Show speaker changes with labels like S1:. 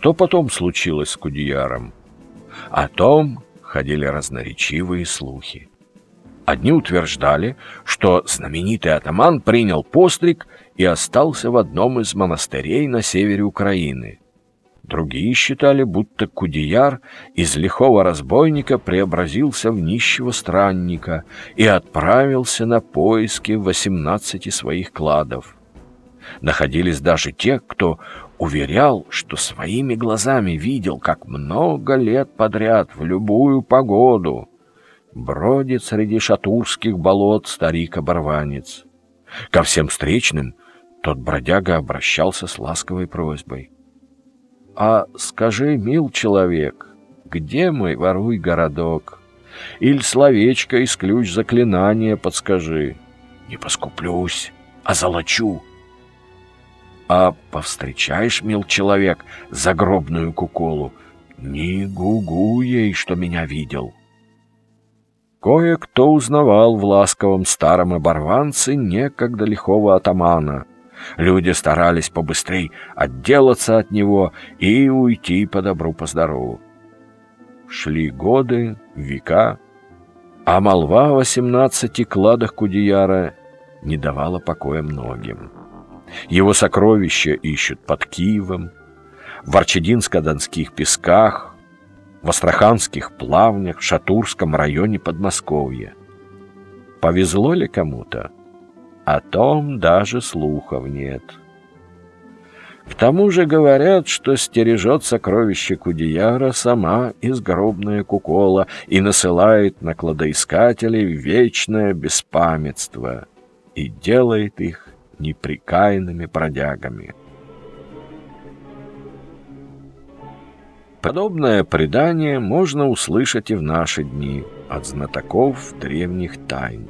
S1: Что потом случилось с Кудеяром? О том ходили разноречивые слухи. Одни утверждали, что знаменитый атаман принял постриг и остался в одном из монастырей на севере Украины. Другие считали, будто Кудеяр из лихого разбойника преобразился в нищего странника и отправился на поиски восемнадцати своих кладов. Находились даже те, кто уверял, что своими глазами видел, как много лет подряд в любую погоду бродит среди шатурских болот старик-оборванец. Ко всем встречным тот бродяга обращался с ласковой просьбой. «А скажи, мил человек, где мой воруй городок? Иль словечко из ключ заклинания подскажи. Не поскуплюсь, а золочу». А повстречаешь, мил человек, загробную куколу, не гугу ей, что меня видел. Кое-кто узнавал в ласковом старом оборванце некогда лихого атамана. Люди старались побыстрей отделаться от него и уйти по добру, по здорову. Шли годы, века, а молва о восемнадцати кладах Кудеяра не давала покоя многим. Его сокровища ищут под Киевом, в Арчединско-Донских песках, в Астраханских плавнях, в Шатурском районе Подмосковья. Повезло ли кому-то? О том даже слухов нет. К тому же говорят, что стережет сокровище Кудеяра сама изгробная кукола и насылает на кладоискателей вечное беспамятство и делает их неприкаянными бродягами. Подобное предание можно услышать и в наши дни от знатоков древних тайн.